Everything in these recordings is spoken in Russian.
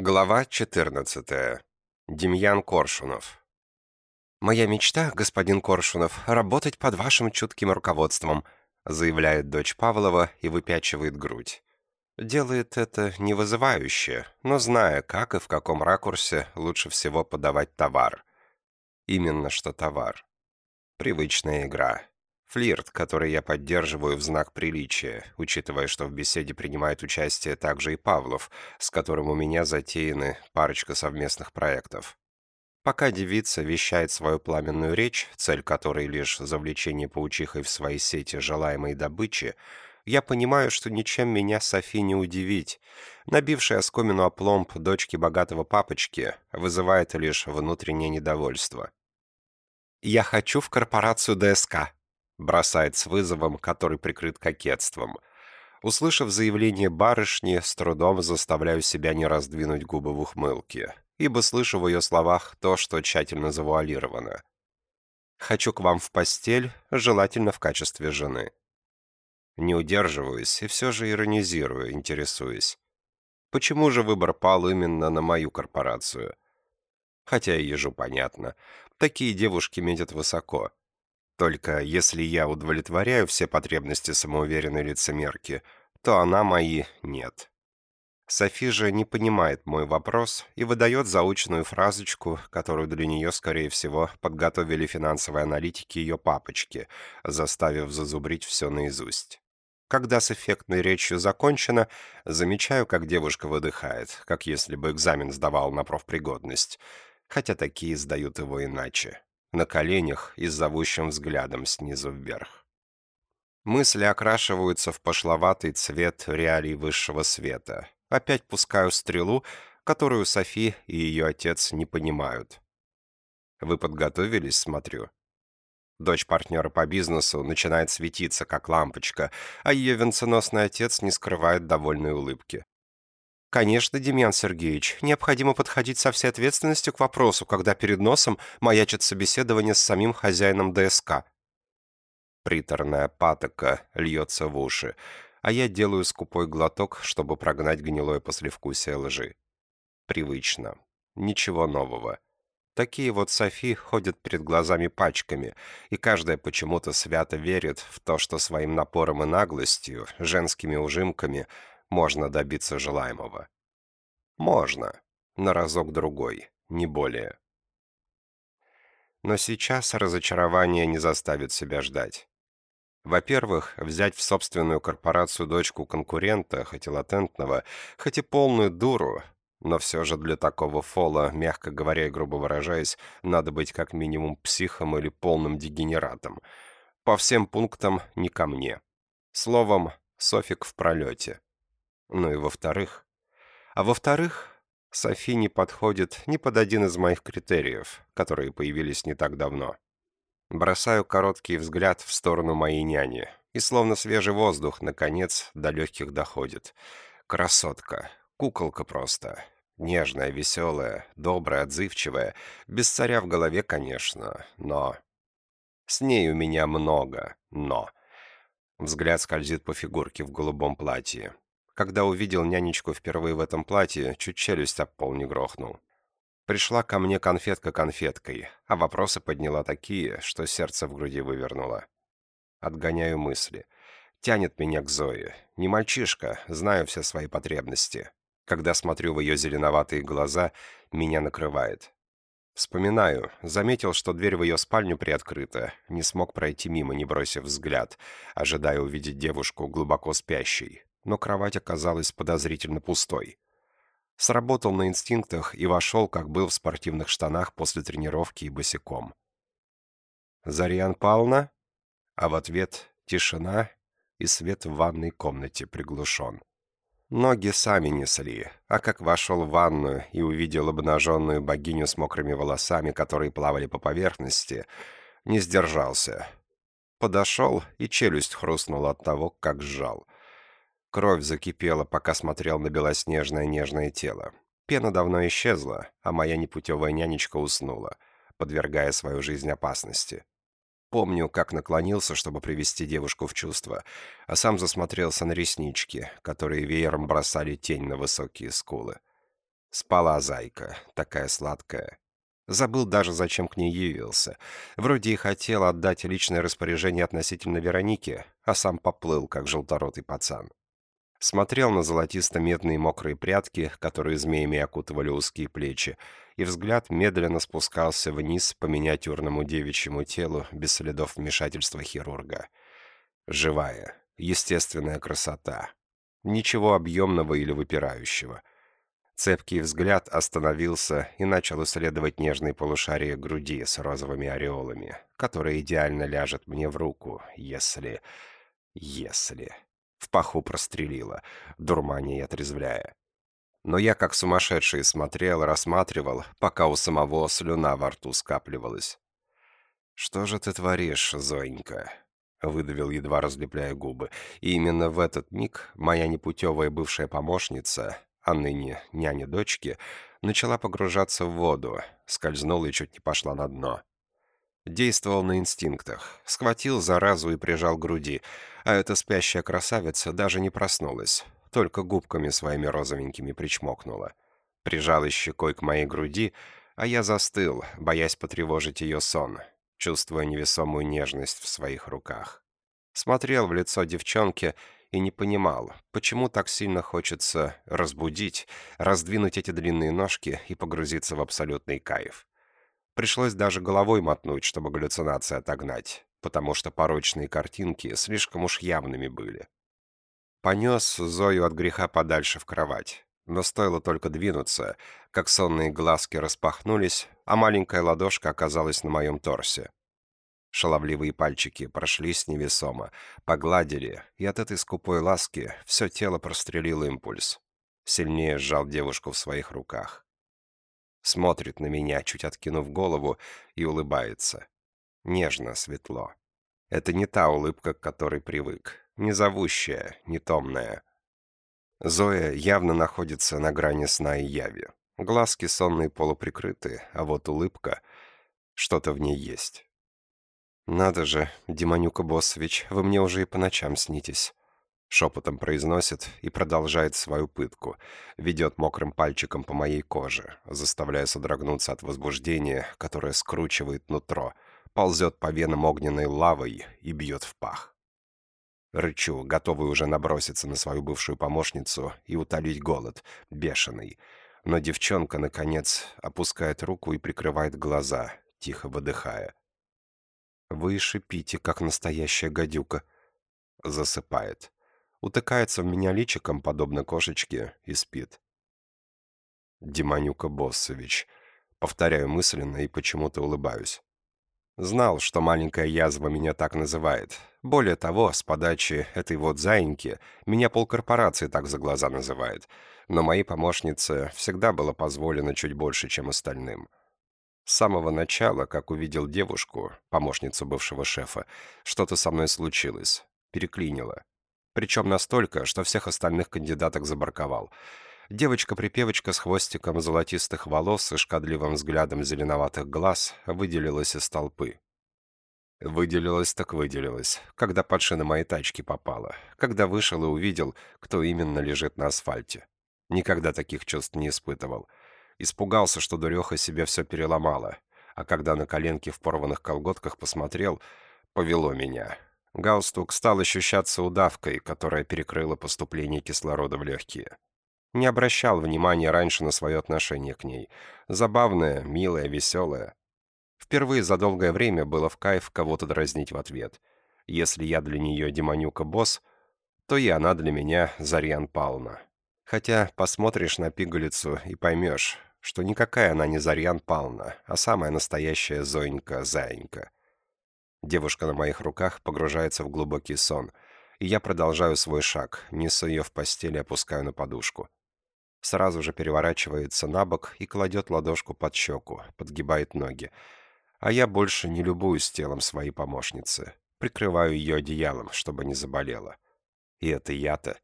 Глава 14. Демьян Коршунов. «Моя мечта, господин Коршунов, работать под вашим чутким руководством», заявляет дочь Павлова и выпячивает грудь. Делает это не вызывающе, но зная, как и в каком ракурсе лучше всего подавать товар. Именно что товар. Привычная игра. Флирт, который я поддерживаю в знак приличия, учитывая, что в беседе принимает участие также и Павлов, с которым у меня затеяны парочка совместных проектов. Пока девица вещает свою пламенную речь, цель которой лишь завлечение паучихой в свои сети желаемой добычи, я понимаю, что ничем меня Софи не удивить. Набившая оскомину опломб дочки богатого папочки вызывает лишь внутреннее недовольство. «Я хочу в корпорацию ДСК», бросает с вызовом, который прикрыт кокетством. Услышав заявление барышни, с трудом заставляю себя не раздвинуть губы в ухмылке, ибо слышу в ее словах то, что тщательно завуалировано. «Хочу к вам в постель, желательно в качестве жены». Не удерживаюсь и все же иронизирую, интересуюсь. Почему же выбор пал именно на мою корпорацию? Хотя и ежу понятно. Такие девушки метят высоко. Только если я удовлетворяю все потребности самоуверенной лицемерки, то она мои нет. Софи же не понимает мой вопрос и выдает заученную фразочку, которую для нее, скорее всего, подготовили финансовые аналитики ее папочки, заставив зазубрить все наизусть. Когда с эффектной речью закончено, замечаю, как девушка выдыхает, как если бы экзамен сдавал на профпригодность, хотя такие сдают его иначе на коленях и с зовущим взглядом снизу вверх. Мысли окрашиваются в пошловатый цвет реалий высшего света. Опять пускаю стрелу, которую Софи и ее отец не понимают. Вы подготовились, смотрю. Дочь партнера по бизнесу начинает светиться, как лампочка, а ее венценосный отец не скрывает довольной улыбки. Конечно, Демьян Сергеевич, необходимо подходить со всей ответственностью к вопросу, когда перед носом маячит собеседование с самим хозяином ДСК. Приторная патока льется в уши, а я делаю скупой глоток, чтобы прогнать гнилое послевкусие лжи. Привычно. Ничего нового. Такие вот Софи ходят перед глазами пачками, и каждая почему-то свято верит в то, что своим напором и наглостью, женскими ужимками – можно добиться желаемого. Можно. На разок-другой, не более. Но сейчас разочарование не заставит себя ждать. Во-первых, взять в собственную корпорацию дочку конкурента, хоть и латентного, хоть и полную дуру, но все же для такого фола, мягко говоря и грубо выражаясь, надо быть как минимум психом или полным дегенератом. По всем пунктам не ко мне. Словом, Софик в пролете. Ну и во-вторых... А во-вторых, Софи не подходит ни под один из моих критериев, которые появились не так давно. Бросаю короткий взгляд в сторону моей няни, и словно свежий воздух, наконец, до легких доходит. Красотка, куколка просто. Нежная, веселая, добрая, отзывчивая. Без царя в голове, конечно, но... С ней у меня много «но». Взгляд скользит по фигурке в голубом платье. Когда увидел нянечку впервые в этом платье, чуть челюсть об пол не грохнул. Пришла ко мне конфетка конфеткой, а вопросы подняла такие, что сердце в груди вывернуло. Отгоняю мысли. Тянет меня к Зое. Не мальчишка, знаю все свои потребности. Когда смотрю в ее зеленоватые глаза, меня накрывает. Вспоминаю, заметил, что дверь в ее спальню приоткрыта, не смог пройти мимо, не бросив взгляд, ожидая увидеть девушку глубоко спящей но кровать оказалась подозрительно пустой. Сработал на инстинктах и вошел, как был в спортивных штанах после тренировки и босиком. «Зарьян Павловна?» А в ответ тишина и свет в ванной комнате приглушен. Ноги сами несли, а как вошел в ванную и увидел обнаженную богиню с мокрыми волосами, которые плавали по поверхности, не сдержался. Подошел, и челюсть хрустнула от того, как сжал — Кровь закипела, пока смотрел на белоснежное нежное тело. Пена давно исчезла, а моя непутевая нянечка уснула, подвергая свою жизнь опасности. Помню, как наклонился, чтобы привести девушку в чувство, а сам засмотрелся на реснички, которые веером бросали тень на высокие скулы. Спала зайка, такая сладкая. Забыл даже, зачем к ней явился. Вроде и хотел отдать личное распоряжение относительно Вероники, а сам поплыл, как желторотый пацан. Смотрел на золотисто-медные мокрые прядки, которые змеями окутывали узкие плечи, и взгляд медленно спускался вниз по миниатюрному девичьему телу без следов вмешательства хирурга. Живая, естественная красота. Ничего объемного или выпирающего. Цепкий взгляд остановился и начал исследовать нежные полушария груди с розовыми ореолами, которые идеально ляжет мне в руку, если... если... В паху прострелило, дурманя и отрезвляя. Но я как сумасшедший смотрел, рассматривал, пока у самого слюна во рту скапливалась. «Что же ты творишь, Зоенька?» — выдавил, едва разлепляя губы. И именно в этот миг моя непутевая бывшая помощница, а ныне няня дочки, начала погружаться в воду, скользнула и чуть не пошла на дно. Действовал на инстинктах. Схватил заразу и прижал к груди, а эта спящая красавица даже не проснулась, только губками своими розовенькими причмокнула. Прижалась щекой к моей груди, а я застыл, боясь потревожить ее сон, чувствуя невесомую нежность в своих руках. Смотрел в лицо девчонки и не понимал, почему так сильно хочется разбудить, раздвинуть эти длинные ножки и погрузиться в абсолютный кайф. Пришлось даже головой мотнуть, чтобы галлюцинации отогнать, потому что порочные картинки слишком уж явными были. Понес Зою от греха подальше в кровать. Но стоило только двинуться, как сонные глазки распахнулись, а маленькая ладошка оказалась на моем торсе. Шаловливые пальчики прошлись невесомо, погладили, и от этой скупой ласки все тело прострелило импульс. Сильнее сжал девушку в своих руках. Смотрит на меня, чуть откинув голову, и улыбается. Нежно, светло. Это не та улыбка, к которой привык. Не зовущая, не томная. Зоя явно находится на грани сна и яви. Глазки сонные полуприкрыты, а вот улыбка... Что-то в ней есть. «Надо же, Демонюка Боссович, вы мне уже и по ночам снитесь». Шепотом произносит и продолжает свою пытку. Ведет мокрым пальчиком по моей коже, заставляя содрогнуться от возбуждения, которое скручивает нутро, ползет по венам огненной лавой и бьет в пах. Рычу, готовый уже наброситься на свою бывшую помощницу и утолить голод, бешеный. Но девчонка, наконец, опускает руку и прикрывает глаза, тихо выдыхая. «Вы шипите, как настоящая гадюка», — засыпает утыкается в меня личиком, подобно кошечке, и спит. Демонюка Боссович. Повторяю мысленно и почему-то улыбаюсь. Знал, что маленькая язва меня так называет. Более того, с подачи этой вот заиньки меня полкорпорации так за глаза называет. Но моей помощнице всегда было позволено чуть больше, чем остальным. С самого начала, как увидел девушку, помощницу бывшего шефа, что-то со мной случилось. Переклинило. Причем настолько, что всех остальных кандидаток забарковал. Девочка-припевочка с хвостиком золотистых волос и шкадливым взглядом зеленоватых глаз выделилась из толпы. Выделилась так выделилась, когда под шины моей тачки попала, когда вышел и увидел, кто именно лежит на асфальте. Никогда таких чувств не испытывал. Испугался, что дуреха себе все переломала, а когда на коленке в порванных колготках посмотрел, повело меня. Галстук стал ощущаться удавкой, которая перекрыла поступление кислорода в легкие. Не обращал внимания раньше на свое отношение к ней. Забавное, милое, веселое. Впервые за долгое время было в кайф кого-то дразнить в ответ. Если я для нее демонюка-босс, то и она для меня Зарьян Павловна. Хотя посмотришь на пигалицу и поймешь, что никакая она не Зарьян Павловна, а самая настоящая Зоенька-заинька. Девушка на моих руках погружается в глубокий сон, и я продолжаю свой шаг, несу ее в постель и опускаю на подушку. Сразу же переворачивается на бок и кладет ладошку под щеку, подгибает ноги. А я больше не любуюсь телом своей помощницы. Прикрываю ее одеялом, чтобы не заболела. И это я-то.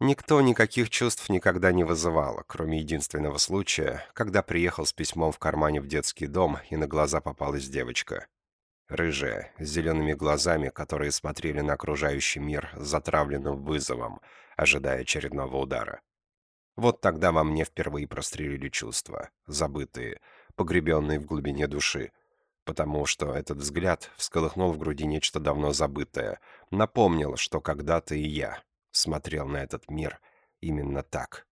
Никто никаких чувств никогда не вызывал, кроме единственного случая, когда приехал с письмом в кармане в детский дом, и на глаза попалась девочка. Рыжая, с зелеными глазами, которые смотрели на окружающий мир затравленным вызовом, ожидая очередного удара. Вот тогда во мне впервые прострелили чувства, забытые, погребенные в глубине души, потому что этот взгляд всколыхнул в груди нечто давно забытое, напомнил, что когда-то и я смотрел на этот мир именно так,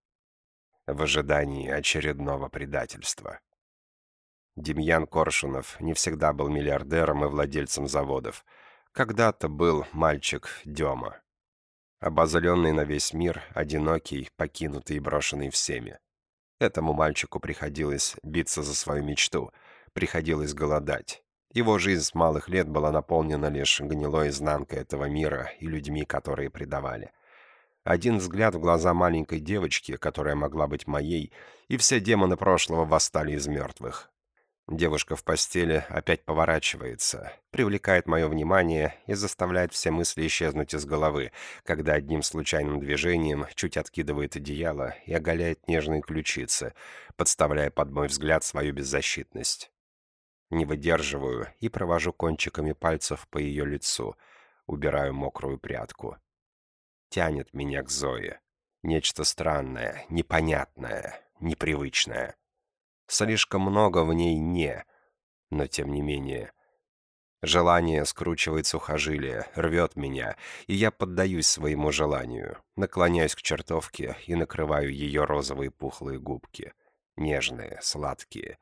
в ожидании очередного предательства. Демьян Коршунов не всегда был миллиардером и владельцем заводов. Когда-то был мальчик Дема. Обозленный на весь мир, одинокий, покинутый и брошенный всеми. Этому мальчику приходилось биться за свою мечту, приходилось голодать. Его жизнь с малых лет была наполнена лишь гнилой изнанкой этого мира и людьми, которые предавали. Один взгляд в глаза маленькой девочки, которая могла быть моей, и все демоны прошлого восстали из мертвых. Девушка в постели опять поворачивается, привлекает мое внимание и заставляет все мысли исчезнуть из головы, когда одним случайным движением чуть откидывает одеяло и оголяет нежные ключицы, подставляя под мой взгляд свою беззащитность. Не выдерживаю и провожу кончиками пальцев по ее лицу, убираю мокрую прядку. Тянет меня к Зое. Нечто странное, непонятное, непривычное. Слишком много в ней «не», но тем не менее. Желание скручивает сухожилие, рвет меня, и я поддаюсь своему желанию, наклоняюсь к чертовке и накрываю ее розовые пухлые губки. Нежные, сладкие.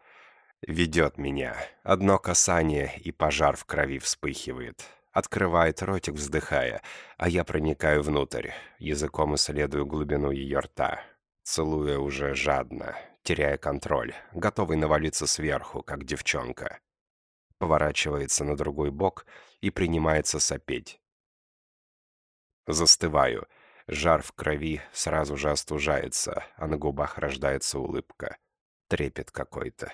Ведет меня. Одно касание, и пожар в крови вспыхивает. Открывает ротик, вздыхая, а я проникаю внутрь, языком исследую глубину ее рта, целуя уже жадно, теряя контроль, готовый навалиться сверху, как девчонка. Поворачивается на другой бок и принимается сопеть. Застываю. Жар в крови сразу же остужается, а на губах рождается улыбка. Трепет какой-то.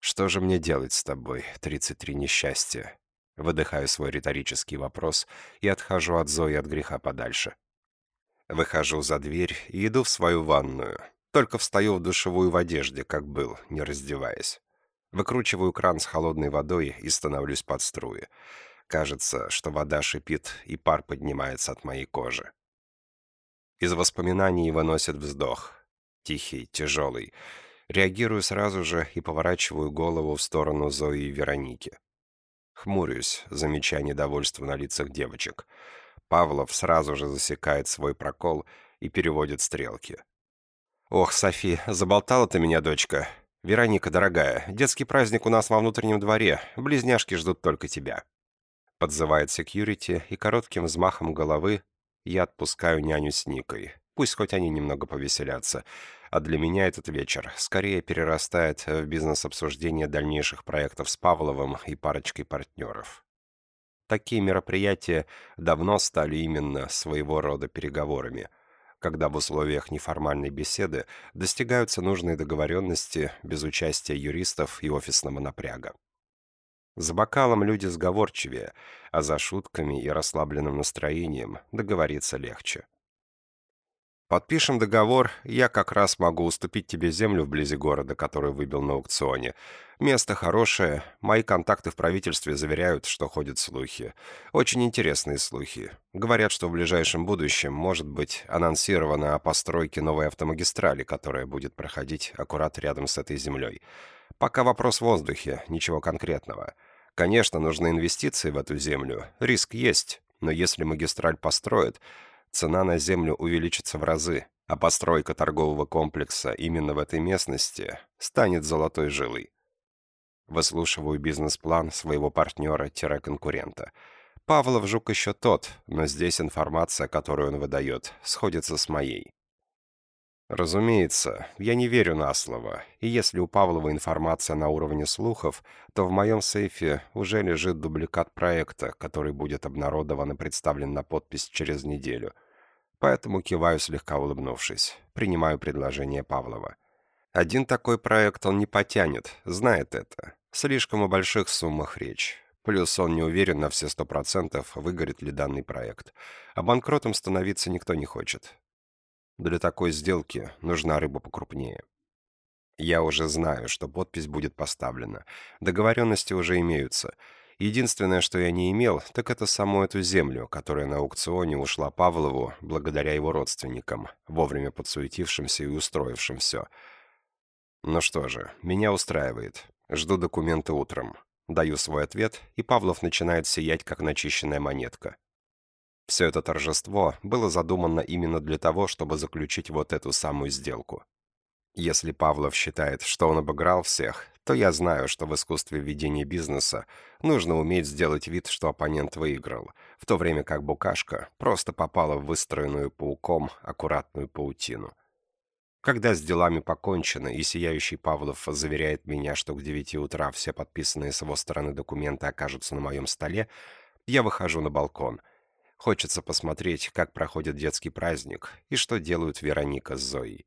«Что же мне делать с тобой, тридцать три несчастья?» Выдыхаю свой риторический вопрос и отхожу от Зои от греха подальше. Выхожу за дверь и иду в свою ванную. Только встаю в душевую в одежде, как был, не раздеваясь. Выкручиваю кран с холодной водой и становлюсь под струи. Кажется, что вода шипит, и пар поднимается от моей кожи. Из воспоминаний выносит вздох. Тихий, тяжелый. Реагирую сразу же и поворачиваю голову в сторону Зои и Вероники. Хмурюсь, замечая недовольство на лицах девочек. Павлов сразу же засекает свой прокол и переводит стрелки. «Ох, Софи, заболтала ты меня, дочка. Вероника, дорогая, детский праздник у нас во внутреннем дворе. Близняшки ждут только тебя». Подзывает секьюрити, и коротким взмахом головы я отпускаю няню с Никой. Пусть хоть они немного повеселятся. А для меня этот вечер скорее перерастает в бизнес-обсуждение дальнейших проектов с Павловым и парочкой партнеров. Такие мероприятия давно стали именно своего рода переговорами – когда в условиях неформальной беседы достигаются нужные договоренности без участия юристов и офисного напряга. За бокалом люди сговорчивее, а за шутками и расслабленным настроением договориться легче. Подпишем договор, я как раз могу уступить тебе землю вблизи города, который выбил на аукционе. Место хорошее, мои контакты в правительстве заверяют, что ходят слухи. Очень интересные слухи. Говорят, что в ближайшем будущем может быть анонсировано о постройке новой автомагистрали, которая будет проходить аккурат рядом с этой землей. Пока вопрос в воздухе, ничего конкретного. Конечно, нужны инвестиции в эту землю, риск есть, но если магистраль построят, цена на землю увеличится в разы, а постройка торгового комплекса именно в этой местности станет золотой жилой. Выслушиваю бизнес-план своего партнера-конкурента. Павлов Жук еще тот, но здесь информация, которую он выдает, сходится с моей. Разумеется, я не верю на слово, и если у Павлова информация на уровне слухов, то в моем сейфе уже лежит дубликат проекта, который будет обнародован и представлен на подпись через неделю – Поэтому киваю, слегка улыбнувшись. Принимаю предложение Павлова. Один такой проект он не потянет, знает это. Слишком о больших суммах речь. Плюс он не уверен на все сто процентов, выгорит ли данный проект. А банкротом становиться никто не хочет. Для такой сделки нужна рыба покрупнее. Я уже знаю, что подпись будет поставлена. Договоренности уже имеются. Единственное, что я не имел, так это саму эту землю, которая на аукционе ушла Павлову благодаря его родственникам, вовремя подсуетившимся и устроившим все. Ну что же, меня устраивает. Жду документы утром. Даю свой ответ, и Павлов начинает сиять, как начищенная монетка. Все это торжество было задумано именно для того, чтобы заключить вот эту самую сделку. Если Павлов считает, что он обыграл всех, то я знаю, что в искусстве ведения бизнеса нужно уметь сделать вид, что оппонент выиграл, в то время как букашка просто попала в выстроенную пауком аккуратную паутину. Когда с делами покончено, и сияющий Павлов заверяет меня, что к девяти утра все подписанные с его стороны документы окажутся на моем столе, я выхожу на балкон. Хочется посмотреть, как проходит детский праздник и что делают Вероника с Зоей.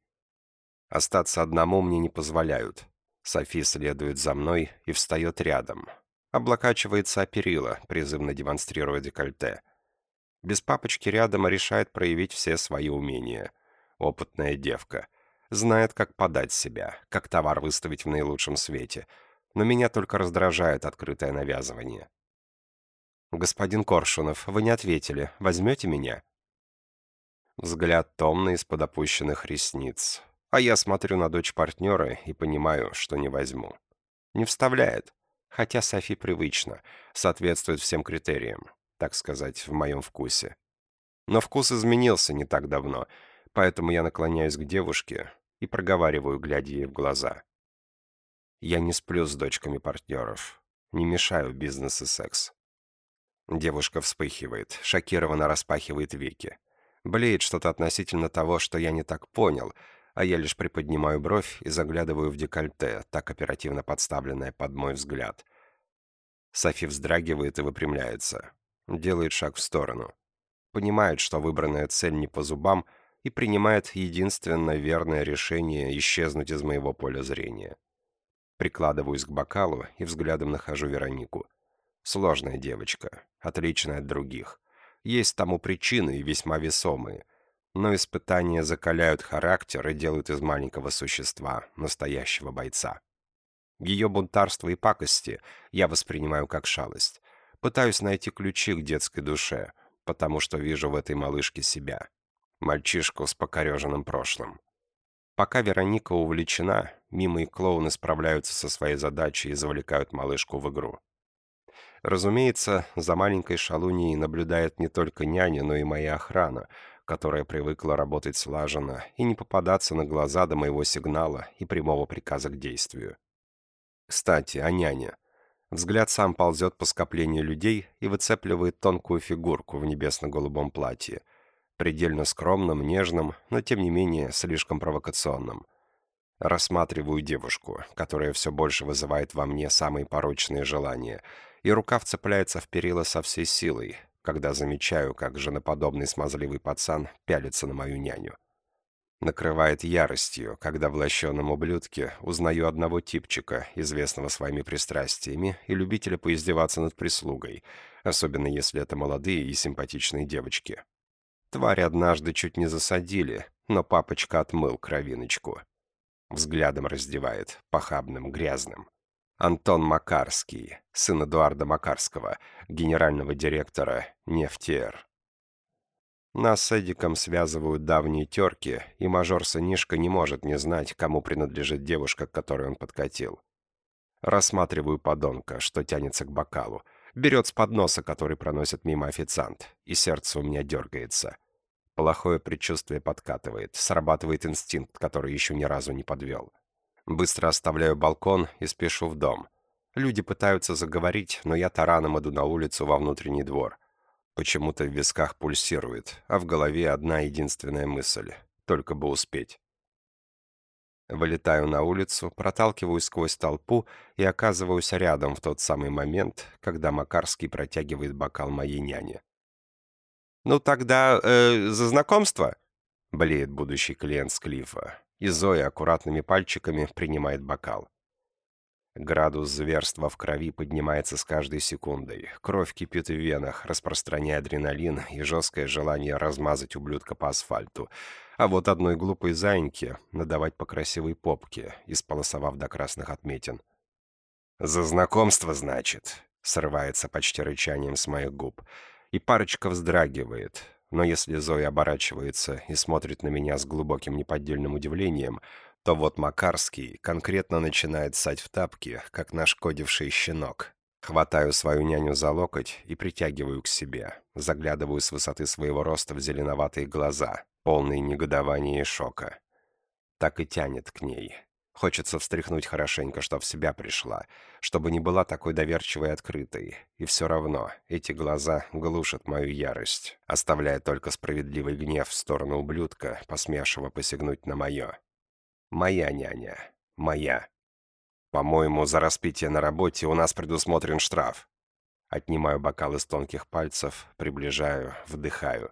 Остаться одному мне не позволяют. Софи следует за мной и встает рядом. Облокачивается о перила, призывно демонстрируя декольте. Без папочки рядом решает проявить все свои умения. Опытная девка. Знает, как подать себя, как товар выставить в наилучшем свете. Но меня только раздражает открытое навязывание. «Господин Коршунов, вы не ответили. Возьмете меня?» Взгляд томный из-под опущенных ресниц. А я смотрю на дочь партнера и понимаю, что не возьму. Не вставляет. Хотя Софи привычно, соответствует всем критериям, так сказать, в моем вкусе. Но вкус изменился не так давно, поэтому я наклоняюсь к девушке и проговариваю, глядя ей в глаза. Я не сплю с дочками партнеров, не мешаю бизнес и секс. Девушка вспыхивает, шокированно распахивает веки. Блеет что-то относительно того, что я не так понял — а я лишь приподнимаю бровь и заглядываю в декольте, так оперативно подставленное под мой взгляд. Софи вздрагивает и выпрямляется. Делает шаг в сторону. Понимает, что выбранная цель не по зубам, и принимает единственно верное решение исчезнуть из моего поля зрения. Прикладываюсь к бокалу и взглядом нахожу Веронику. Сложная девочка, отличная от других. Есть тому причины и весьма весомые — но испытания закаляют характер и делают из маленького существа настоящего бойца. Ее бунтарство и пакости я воспринимаю как шалость. Пытаюсь найти ключи к детской душе, потому что вижу в этой малышке себя. Мальчишку с покореженным прошлым. Пока Вероника увлечена, мимо и клоуны справляются со своей задачей и завлекают малышку в игру. Разумеется, за маленькой шалуньей наблюдает не только няня, но и моя охрана, которая привыкла работать слаженно и не попадаться на глаза до моего сигнала и прямого приказа к действию. Кстати, о няне. Взгляд сам ползет по скоплению людей и выцепливает тонкую фигурку в небесно-голубом платье, предельно скромном, нежном, но тем не менее слишком провокационном. Рассматриваю девушку, которая все больше вызывает во мне самые порочные желания, и рука вцепляется в перила со всей силой, когда замечаю, как женоподобный смазливый пацан пялится на мою няню. Накрывает яростью, когда в лощеном ублюдке узнаю одного типчика, известного своими пристрастиями, и любителя поиздеваться над прислугой, особенно если это молодые и симпатичные девочки. Тварь однажды чуть не засадили, но папочка отмыл кровиночку. Взглядом раздевает, похабным, грязным. Антон Макарский, сын Эдуарда Макарского, генерального директора «Нефтер». Нас с Эдиком связывают давние терки, и мажор сынишка не может не знать, кому принадлежит девушка, к которой он подкатил. Рассматриваю подонка, что тянется к бокалу. Берет с подноса, который проносит мимо официант, и сердце у меня дергается. Плохое предчувствие подкатывает, срабатывает инстинкт, который еще ни разу не подвел. Быстро оставляю балкон и спешу в дом. Люди пытаются заговорить, но я тараном иду на улицу во внутренний двор. Почему-то в висках пульсирует, а в голове одна единственная мысль — только бы успеть. Вылетаю на улицу, проталкиваюсь сквозь толпу и оказываюсь рядом в тот самый момент, когда Макарский протягивает бокал моей няне. «Ну тогда э, за знакомство?» — блеет будущий клиент Склифа и Зоя аккуратными пальчиками принимает бокал. Градус зверства в крови поднимается с каждой секундой. Кровь кипит в венах, распространяя адреналин и жесткое желание размазать ублюдка по асфальту. А вот одной глупой заиньке надавать по красивой попке, исполосовав до красных отметин. «За знакомство, значит?» Срывается почти рычанием с моих губ. И парочка вздрагивает. Но если Зоя оборачивается и смотрит на меня с глубоким неподдельным удивлением, то вот Макарский конкретно начинает ссать в тапки, как нашкодивший щенок. Хватаю свою няню за локоть и притягиваю к себе. Заглядываю с высоты своего роста в зеленоватые глаза, полные негодования и шока. Так и тянет к ней. Хочется встряхнуть хорошенько, чтоб в себя пришла, чтобы не была такой доверчивой и открытой. И все равно эти глаза глушат мою ярость, оставляя только справедливый гнев в сторону ублюдка, посмевшего посягнуть на мое. Моя няня. Моя. По-моему, за распитие на работе у нас предусмотрен штраф. Отнимаю бокал из тонких пальцев, приближаю, вдыхаю.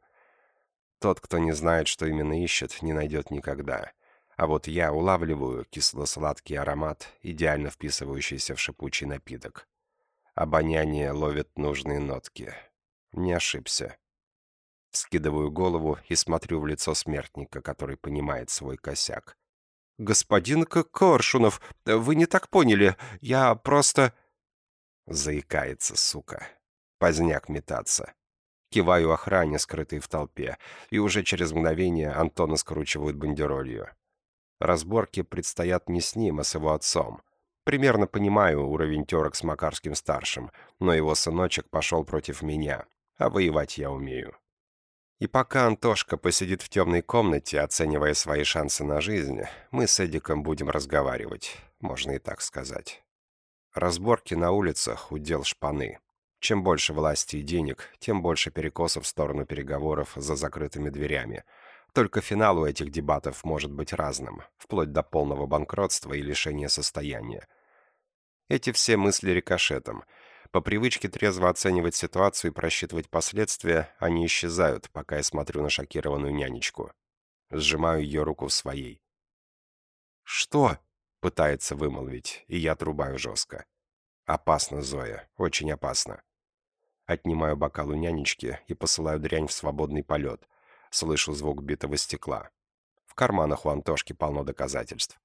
Тот, кто не знает, что именно ищет, не найдет никогда. А вот я улавливаю кисло-сладкий аромат, идеально вписывающийся в шипучий напиток. Обоняние ловит нужные нотки. Не ошибся. Скидываю голову и смотрю в лицо смертника, который понимает свой косяк. «Господин Коршунов, вы не так поняли. Я просто...» Заикается, сука. Поздняк метаться. Киваю охране, скрытой в толпе, и уже через мгновение Антона скручивают бандеролью. Разборки предстоят не с ним, а с его отцом. Примерно понимаю уровень терок с Макарским-старшим, но его сыночек пошел против меня, а воевать я умею. И пока Антошка посидит в темной комнате, оценивая свои шансы на жизнь, мы с Эдиком будем разговаривать, можно и так сказать. Разборки на улицах — удел шпаны. Чем больше власти и денег, тем больше перекосов в сторону переговоров за закрытыми дверями. Только финал у этих дебатов может быть разным, вплоть до полного банкротства и лишения состояния. Эти все мысли рикошетом — по привычке трезво оценивать ситуацию и просчитывать последствия, они исчезают, пока я смотрю на шокированную нянечку. Сжимаю ее руку в своей. «Что?» — пытается вымолвить, и я отрубаю жестко. «Опасно, Зоя, очень опасно». Отнимаю бокал у нянечки и посылаю дрянь в свободный полет. Слышу звук битого стекла. В карманах у Антошки полно доказательств.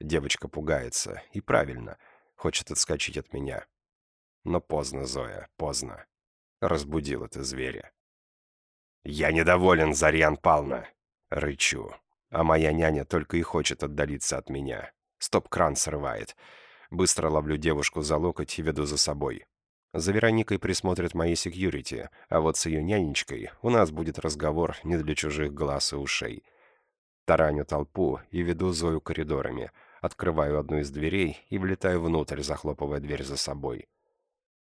Девочка пугается, и правильно, хочет отскочить от меня. Но поздно, Зоя, поздно. Разбудил это зверя. «Я недоволен, Зарьян Пална!» Рычу. А моя няня только и хочет отдалиться от меня. Стоп-кран срывает. Быстро ловлю девушку за локоть и веду за собой. За Вероникой присмотрят мои секьюрити, а вот с ее нянечкой у нас будет разговор не для чужих глаз и ушей. Тараню толпу и веду Зою коридорами. Открываю одну из дверей и влетаю внутрь, захлопывая дверь за собой.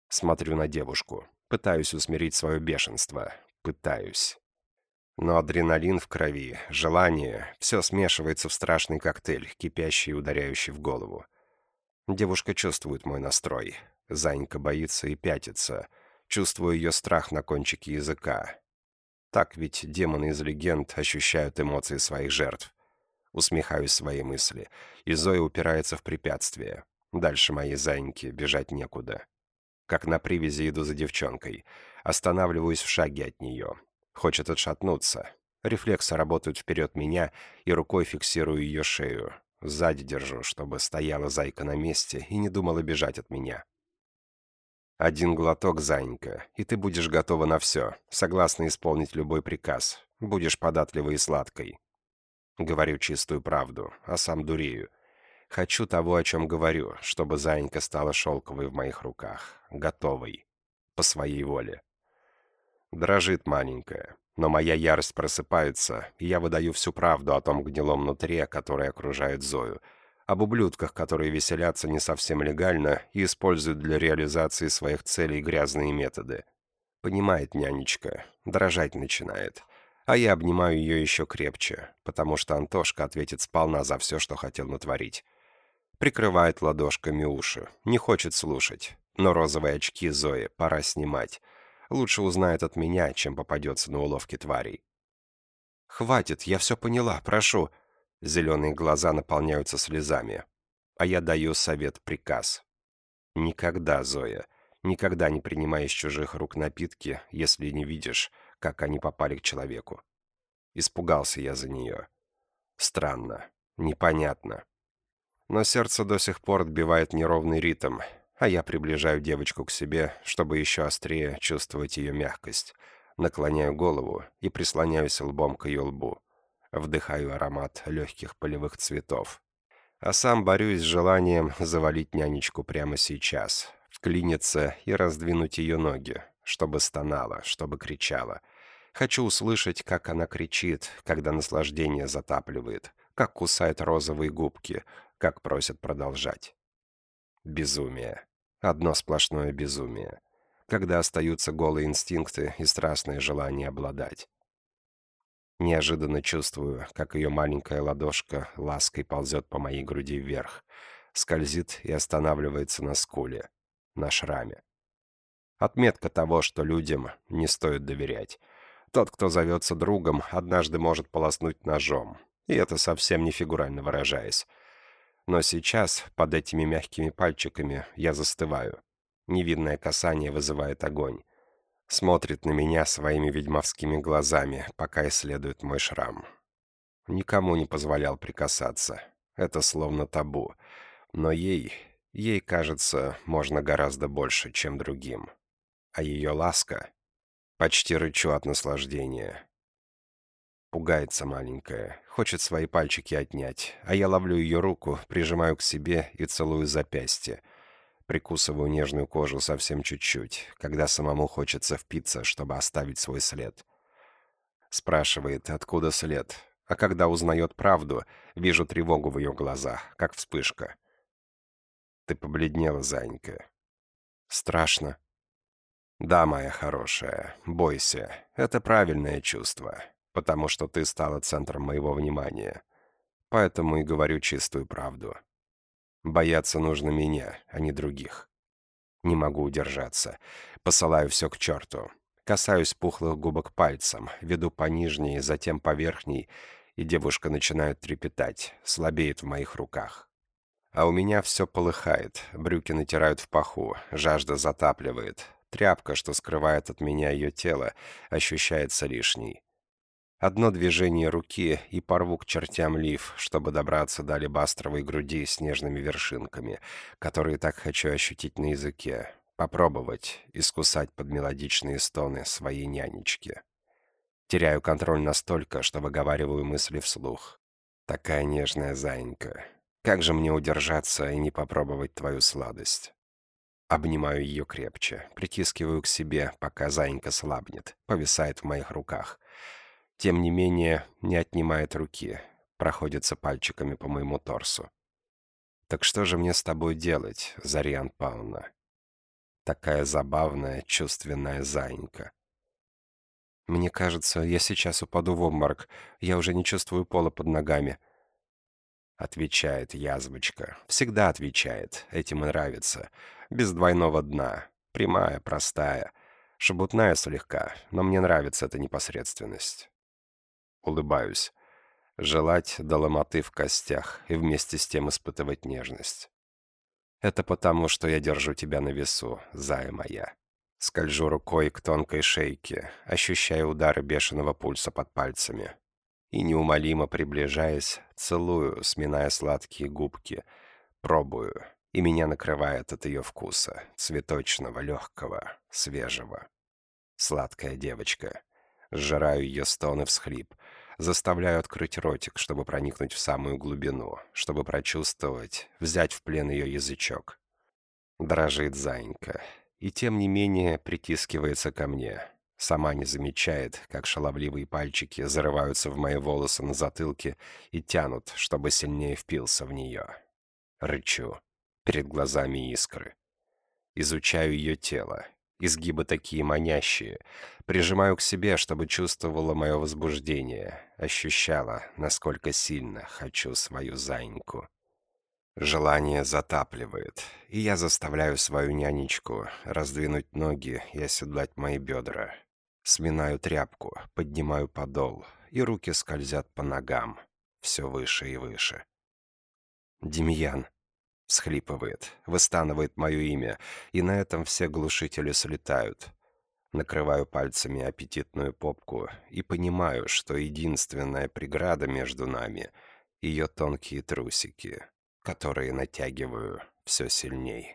Смотрю на девушку. Пытаюсь усмирить свое бешенство. Пытаюсь. Но адреналин в крови, желание — все смешивается в страшный коктейль, кипящий и ударяющий в голову. Девушка чувствует мой настрой. Занька боится и пятится. Чувствую ее страх на кончике языка. Так ведь демоны из легенд ощущают эмоции своих жертв. Усмехаюсь своей мысли, и Зоя упирается в препятствие. Дальше моей Заньки бежать некуда. Как на привязи иду за девчонкой. Останавливаюсь в шаге от нее. Хочет отшатнуться. Рефлексы работают вперед меня, и рукой фиксирую ее шею. Сзади держу, чтобы стояла зайка на месте и не думала бежать от меня. Один глоток, зайенька, и ты будешь готова на все, согласна исполнить любой приказ. Будешь податливой и сладкой. Говорю чистую правду, а сам дурею. Хочу того, о чем говорю, чтобы Заинька стала шелковой в моих руках, готовой, по своей воле. Дрожит маленькая, но моя ярость просыпается, и я выдаю всю правду о том гнилом нутре, которое окружает Зою, об ублюдках, которые веселятся не совсем легально и используют для реализации своих целей грязные методы. Понимает нянечка, дрожать начинает. А я обнимаю ее еще крепче, потому что Антошка ответит сполна за все, что хотел натворить. Прикрывает ладошками уши. Не хочет слушать. Но розовые очки Зои пора снимать. Лучше узнает от меня, чем попадется на уловки тварей. «Хватит, я все поняла, прошу». Зеленые глаза наполняются слезами. А я даю совет-приказ. «Никогда, Зоя, никогда не принимай из чужих рук напитки, если не видишь, как они попали к человеку». Испугался я за нее. Странно, непонятно но сердце до сих пор отбивает неровный ритм. а я приближаю девочку к себе, чтобы еще острее чувствовать ее мягкость. Наклоняю голову и прислоняюсь лбом к ее лбу. Вдыхаю аромат легких полевых цветов. А сам борюсь с желанием завалить нянечку прямо сейчас, вклиниться и раздвинуть ее ноги, чтобы стонала, чтобы кричала. Хочу услышать, как она кричит, когда наслаждение затапливает, как кусает розовые губки, как просит продолжать. Безумие. Одно сплошное безумие. Когда остаются голые инстинкты и страстное желание обладать. Неожиданно чувствую, как ее маленькая ладошка лаской ползет по моей груди вверх, скользит и останавливается на скуле, на шраме. Отметка того, что людям не стоит доверять. Тот, кто зовется другом, однажды может полоснуть ножом. И это совсем не фигурально выражаясь. Но сейчас, под этими мягкими пальчиками, я застываю. Невидное касание вызывает огонь. Смотрит на меня своими ведьмовскими глазами, пока исследует мой шрам. Никому не позволял прикасаться. Это словно табу. Но ей, ей, кажется, можно гораздо больше, чем другим. А ее ласка... Почти рычу от наслаждения. Пугается маленькая, хочет свои пальчики отнять, а я ловлю ее руку, прижимаю к себе и целую запястье. Прикусываю нежную кожу совсем чуть-чуть, когда самому хочется впиться, чтобы оставить свой след. Спрашивает, откуда след, а когда узнает правду, вижу тревогу в ее глазах, как вспышка. Ты побледнела, зайенька. Страшно. Да, моя хорошая, бойся. Это правильное чувство потому что ты стала центром моего внимания. Поэтому и говорю чистую правду. Бояться нужно меня, а не других. Не могу удержаться. Посылаю все к черту. Касаюсь пухлых губок пальцем, веду по нижней, затем по верхней, и девушка начинает трепетать, слабеет в моих руках. А у меня все полыхает, брюки натирают в паху, жажда затапливает. Тряпка, что скрывает от меня ее тело, ощущается лишней. Одно движение руки и порву к чертям лиф, чтобы добраться до алебастровой груди с нежными вершинками, которые так хочу ощутить на языке, попробовать, искусать под мелодичные стоны своей нянечки. Теряю контроль настолько, что выговариваю мысли вслух. Такая нежная заинька. Как же мне удержаться и не попробовать твою сладость? Обнимаю ее крепче, притискиваю к себе, пока заинька слабнет, повисает в моих руках. Тем не менее, не отнимает руки, проходится пальчиками по моему торсу. «Так что же мне с тобой делать, Зарьян Павловна?» Такая забавная, чувственная заинька. «Мне кажется, я сейчас упаду в обморок. Я уже не чувствую пола под ногами». Отвечает язвочка. Всегда отвечает. Этим и нравится. Без двойного дна. Прямая, простая. Шебутная слегка, но мне нравится эта непосредственность. Улыбаюсь. Желать до ломоты в костях и вместе с тем испытывать нежность. Это потому, что я держу тебя на весу, зая моя. Скольжу рукой к тонкой шейке, ощущая удары бешеного пульса под пальцами. И неумолимо приближаясь, целую, сминая сладкие губки, пробую, и меня накрывает от ее вкуса, цветочного, легкого, свежего. Сладкая девочка. Сжираю ее стоны всхлип, Заставляю открыть ротик, чтобы проникнуть в самую глубину, чтобы прочувствовать, взять в плен ее язычок. Дрожит Занька, и тем не менее притискивается ко мне. Сама не замечает, как шаловливые пальчики зарываются в мои волосы на затылке и тянут, чтобы сильнее впился в нее. Рычу. Перед глазами искры. Изучаю ее тело, Изгибы такие манящие. Прижимаю к себе, чтобы чувствовала мое возбуждение. Ощущала, насколько сильно хочу свою зайеньку. Желание затапливает, и я заставляю свою нянечку раздвинуть ноги и оседлать мои бедра. Сминаю тряпку, поднимаю подол, и руки скользят по ногам, все выше и выше. «Демьян», Схлипывает, выстанывает мое имя, и на этом все глушители слетают. Накрываю пальцами аппетитную попку и понимаю, что единственная преграда между нами — ее тонкие трусики, которые натягиваю все сильней.